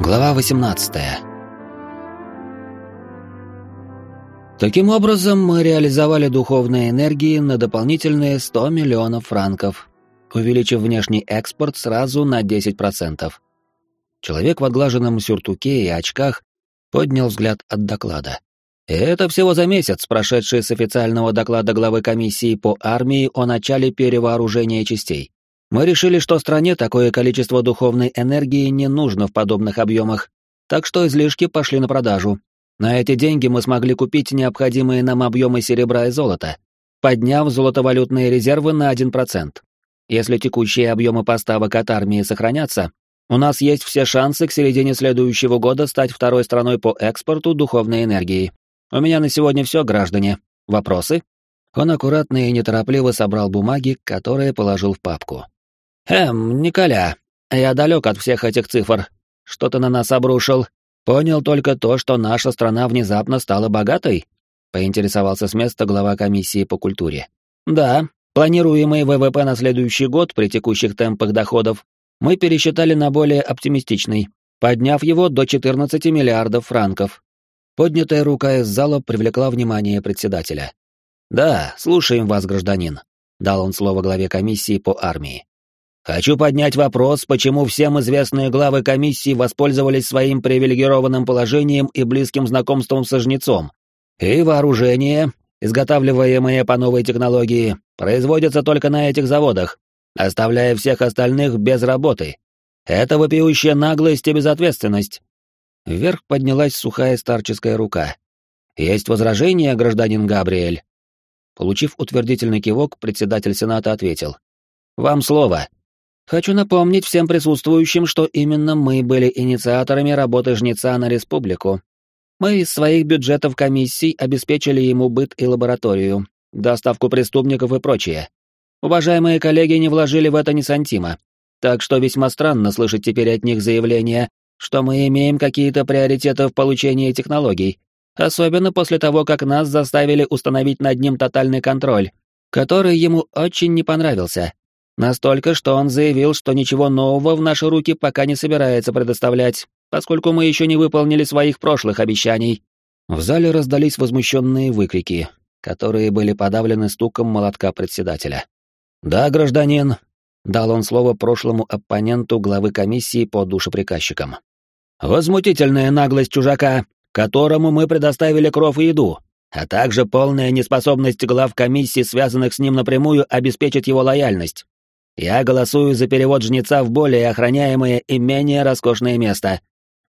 Глава 18 Таким образом, мы реализовали духовные энергии на дополнительные 100 миллионов франков, увеличив внешний экспорт сразу на 10%. Человек в отглаженном сюртуке и очках поднял взгляд от доклада. И это всего за месяц, прошедший с официального доклада главы комиссии по армии о начале перевооружения частей. Мы решили, что стране такое количество духовной энергии не нужно в подобных объемах, так что излишки пошли на продажу. На эти деньги мы смогли купить необходимые нам объемы серебра и золота, подняв золотовалютные резервы на 1%. Если текущие объемы поставок от армии сохранятся, у нас есть все шансы к середине следующего года стать второй страной по экспорту духовной энергии. У меня на сегодня все, граждане. Вопросы? Он аккуратно и неторопливо собрал бумаги, которые положил в папку. «Эм, Николя, я далек от всех этих цифр. Что ты на нас обрушил? Понял только то, что наша страна внезапно стала богатой?» Поинтересовался с места глава комиссии по культуре. «Да, планируемый ВВП на следующий год при текущих темпах доходов мы пересчитали на более оптимистичный, подняв его до 14 миллиардов франков». Поднятая рука из зала привлекла внимание председателя. «Да, слушаем вас, гражданин», — дал он слово главе комиссии по армии. Хочу поднять вопрос, почему всем известные главы комиссии воспользовались своим привилегированным положением и близким знакомством со жнецом. И вооружение, изготавливаемое по новой технологии, производится только на этих заводах, оставляя всех остальных без работы. Это вопиющая наглость и безответственность. Вверх поднялась сухая старческая рука. «Есть возражения, гражданин Габриэль?» Получив утвердительный кивок, председатель Сената ответил. «Вам слово». Хочу напомнить всем присутствующим, что именно мы были инициаторами работы жнеца на республику. Мы из своих бюджетов комиссий обеспечили ему быт и лабораторию, доставку преступников и прочее. Уважаемые коллеги не вложили в это ни сантима, так что весьма странно слышать теперь от них заявление, что мы имеем какие-то приоритеты в получении технологий, особенно после того, как нас заставили установить над ним тотальный контроль, который ему очень не понравился. Настолько, что он заявил, что ничего нового в наши руки пока не собирается предоставлять, поскольку мы еще не выполнили своих прошлых обещаний. В зале раздались возмущенные выкрики, которые были подавлены стуком молотка председателя. «Да, гражданин», — дал он слово прошлому оппоненту главы комиссии по душеприказчикам. «Возмутительная наглость чужака, которому мы предоставили кров и еду, а также полная неспособность глав комиссии, связанных с ним напрямую, обеспечить его лояльность. Я голосую за перевод жнеца в более охраняемое и менее роскошное место.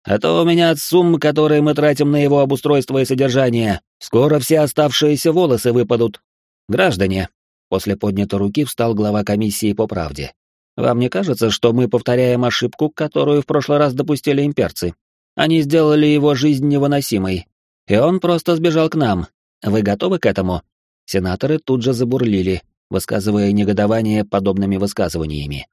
А то у меня от сумм, которые мы тратим на его обустройство и содержание, скоро все оставшиеся волосы выпадут. Граждане, после поднятой руки встал глава комиссии по правде. Вам не кажется, что мы повторяем ошибку, которую в прошлый раз допустили имперцы? Они сделали его жизнь невыносимой. И он просто сбежал к нам. Вы готовы к этому? Сенаторы тут же забурлили, высказывая негодование подобными высказываниями.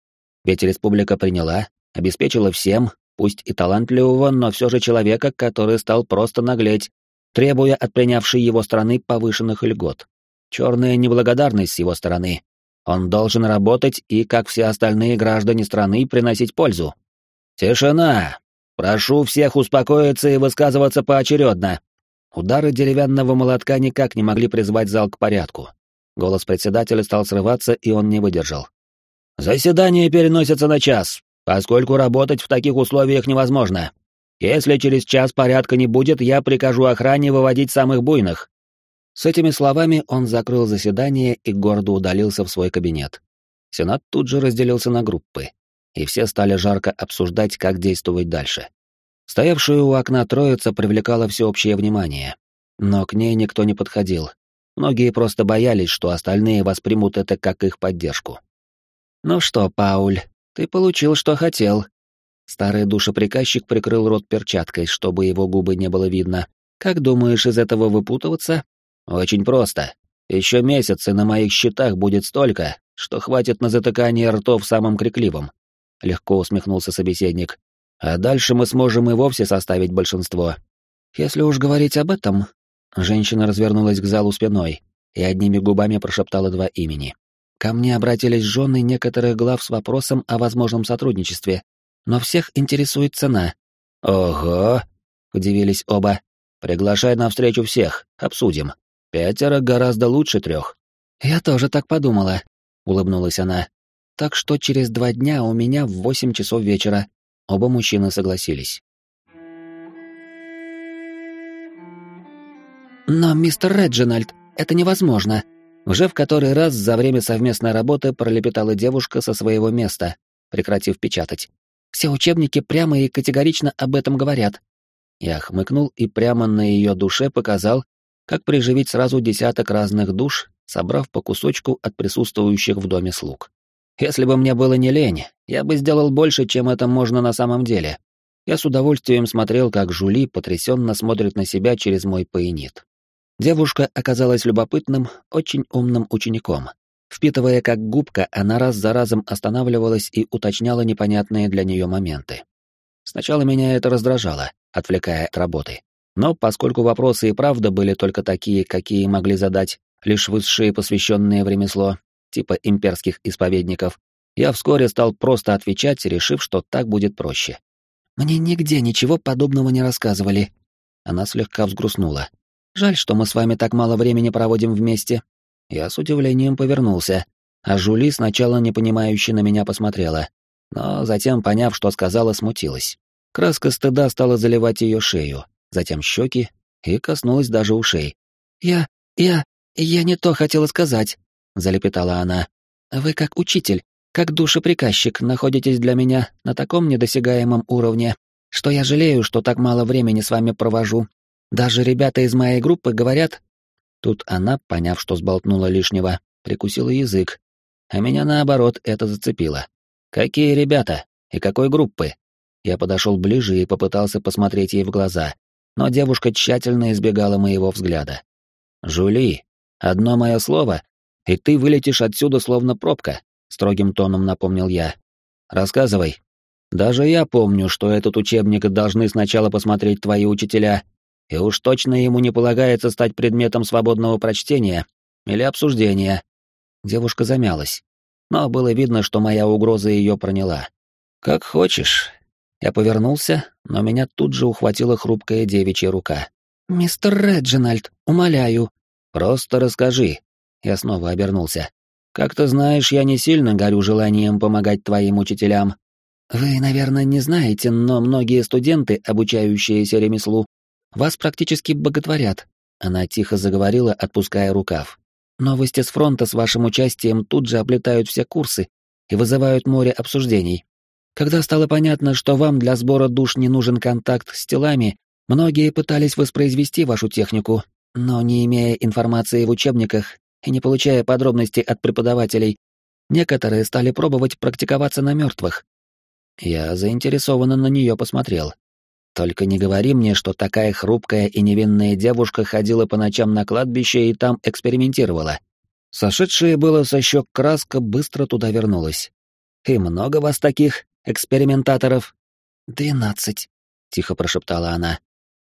Ведь республика приняла, обеспечила всем, пусть и талантливого, но все же человека, который стал просто наглеть, требуя от принявшей его страны повышенных льгот. Черная неблагодарность с его стороны. Он должен работать и, как все остальные граждане страны, приносить пользу. «Тишина! Прошу всех успокоиться и высказываться поочередно!» Удары деревянного молотка никак не могли призвать зал к порядку. Голос председателя стал срываться, и он не выдержал. «Заседание переносится на час, поскольку работать в таких условиях невозможно. Если через час порядка не будет, я прикажу охране выводить самых буйных». С этими словами он закрыл заседание и гордо удалился в свой кабинет. Сенат тут же разделился на группы, и все стали жарко обсуждать, как действовать дальше. Стоявшая у окна троица привлекала всеобщее внимание, но к ней никто не подходил, Многие просто боялись, что остальные воспримут это как их поддержку. «Ну что, Пауль, ты получил, что хотел». Старый душеприказчик прикрыл рот перчаткой, чтобы его губы не было видно. «Как думаешь из этого выпутываться?» «Очень просто. Еще месяцы на моих счетах будет столько, что хватит на затыкание ртов самым крикливым», — легко усмехнулся собеседник. «А дальше мы сможем и вовсе составить большинство». «Если уж говорить об этом, Женщина развернулась к залу спиной и одними губами прошептала два имени. Ко мне обратились жены некоторых глав с вопросом о возможном сотрудничестве, но всех интересует цена. Ого, удивились оба. Приглашай на встречу всех, обсудим. Пятеро гораздо лучше трех. Я тоже так подумала, улыбнулась она. Так что через два дня у меня в восемь часов вечера. Оба мужчины согласились. Но, мистер Реджинальд, это невозможно. Уже в который раз за время совместной работы пролепетала девушка со своего места, прекратив печатать. Все учебники прямо и категорично об этом говорят. Я хмыкнул и прямо на ее душе показал, как приживить сразу десяток разных душ, собрав по кусочку от присутствующих в доме слуг. Если бы мне было не лень, я бы сделал больше, чем это можно на самом деле. Я с удовольствием смотрел, как Жули потрясенно смотрит на себя через мой поинит. Девушка оказалась любопытным, очень умным учеником. Впитывая как губка, она раз за разом останавливалась и уточняла непонятные для нее моменты. Сначала меня это раздражало, отвлекая от работы. Но поскольку вопросы и правда были только такие, какие могли задать лишь высшие посвященные в ремесло, типа имперских исповедников, я вскоре стал просто отвечать, решив, что так будет проще. «Мне нигде ничего подобного не рассказывали». Она слегка взгрустнула. «Жаль, что мы с вами так мало времени проводим вместе». Я с удивлением повернулся, а Жули сначала непонимающе на меня посмотрела, но затем, поняв, что сказала, смутилась. Краска стыда стала заливать ее шею, затем щеки и коснулась даже ушей. «Я... я... я не то хотела сказать», — залепетала она. «Вы как учитель, как душеприказчик находитесь для меня на таком недосягаемом уровне, что я жалею, что так мало времени с вами провожу. Даже ребята из моей группы говорят...» Тут она, поняв, что сболтнула лишнего, прикусила язык, а меня, наоборот, это зацепило. «Какие ребята? И какой группы?» Я подошел ближе и попытался посмотреть ей в глаза, но девушка тщательно избегала моего взгляда. «Жули, одно мое слово, и ты вылетишь отсюда словно пробка», — строгим тоном напомнил я. «Рассказывай. Даже я помню, что этот учебник должны сначала посмотреть твои учителя, и уж точно ему не полагается стать предметом свободного прочтения или обсуждения». Девушка замялась, но было видно, что моя угроза ее проняла. «Как хочешь, я повернулся, но меня тут же ухватила хрупкая девичья рука. «Мистер Реджинальд, умоляю». «Просто расскажи». Я снова обернулся. «Как ты знаешь, я не сильно горю желанием помогать твоим учителям». «Вы, наверное, не знаете, но многие студенты, обучающиеся ремеслу, вас практически боготворят». Она тихо заговорила, отпуская рукав. «Новости с фронта с вашим участием тут же облетают все курсы и вызывают море обсуждений. Когда стало понятно, что вам для сбора душ не нужен контакт с телами, многие пытались воспроизвести вашу технику, но не имея информации в учебниках и не получая подробностей от преподавателей, некоторые стали пробовать практиковаться на мертвых. Я заинтересованно на нее посмотрел. Только не говори мне, что такая хрупкая и невинная девушка ходила по ночам на кладбище и там экспериментировала. Сошедшая было со щек краска быстро туда вернулась. «И много вас таких?» экспериментаторов?» «Двенадцать», — тихо прошептала она.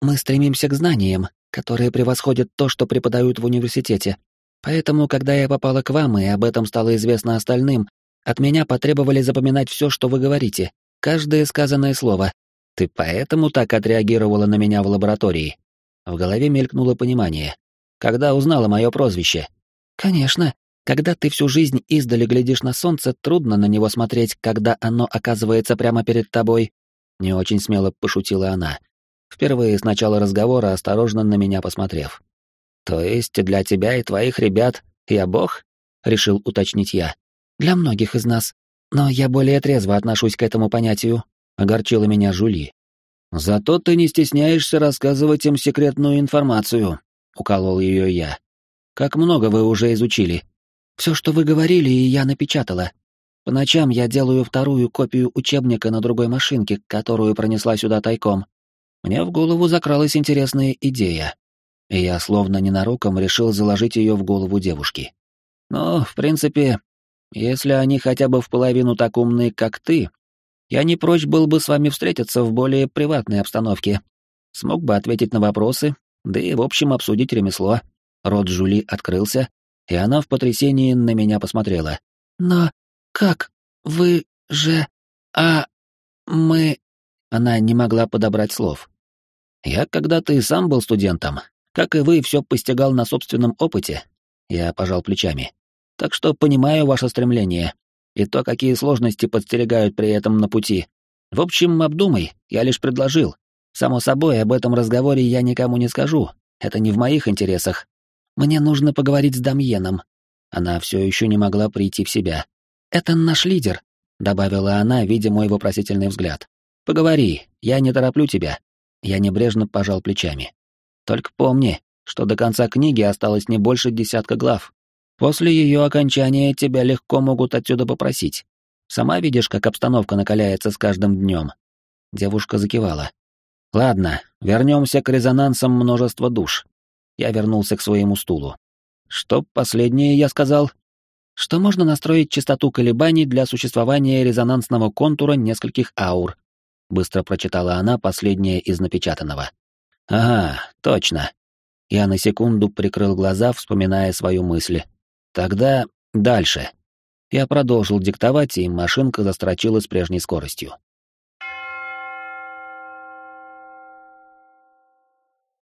«Мы стремимся к знаниям, которые превосходят то, что преподают в университете. Поэтому, когда я попала к вам, и об этом стало известно остальным, от меня потребовали запоминать все, что вы говорите, каждое сказанное слово. Ты поэтому так отреагировала на меня в лаборатории?» В голове мелькнуло понимание. «Когда узнала мое прозвище?» «Конечно. Когда ты всю жизнь издали глядишь на солнце, трудно на него смотреть, когда оно оказывается прямо перед тобой. Не очень смело пошутила она. Впервые с начала разговора осторожно на меня посмотрев. То есть для тебя и твоих ребят я бог? Решил уточнить я. Для многих из нас. Но я более трезво отношусь к этому понятию. Огорчила меня Жули. Зато ты не стесняешься рассказывать им секретную информацию. Уколол ее я. Как много вы уже изучили? Все, что вы говорили, я напечатала. По ночам я делаю вторую копию учебника на другой машинке, которую пронесла сюда тайком. Мне в голову закралась интересная идея, и я словно ненароком решил заложить ее в голову девушки. Но, в принципе, если они хотя бы в половину так умны, как ты, я не прочь был бы с вами встретиться в более приватной обстановке. Смог бы ответить на вопросы, да и в общем обсудить ремесло. Рот Жули открылся, и она в потрясении на меня посмотрела. «Но как? Вы же... А... мы...» Она не могла подобрать слов. Я когда-то и сам был студентом. Как и вы, все постигал на собственном опыте. Я пожал плечами. Так что понимаю ваше стремление. И то, какие сложности подстерегают при этом на пути. В общем, обдумай, я лишь предложил. Само собой, об этом разговоре я никому не скажу. Это не в моих интересах. Мне нужно поговорить с Дамьеном. Она все еще не могла прийти в себя. Это наш лидер, добавила она, видя мой вопросительный взгляд. Поговори, я не тороплю тебя. Я небрежно пожал плечами. Только помни, что до конца книги осталось не больше десятка глав. После ее окончания тебя легко могут отсюда попросить. Сама видишь, как обстановка накаляется с каждым днем. Девушка закивала. Ладно, вернемся к резонансам множества душ. Я вернулся к своему стулу. Что последнее я сказал? Что можно настроить частоту колебаний для существования резонансного контура нескольких аур. Быстро прочитала она последнее из напечатанного. Ага, точно. Я на секунду прикрыл глаза, вспоминая свою мысль. Тогда дальше. Я продолжил диктовать, и машинка застрочила с прежней скоростью.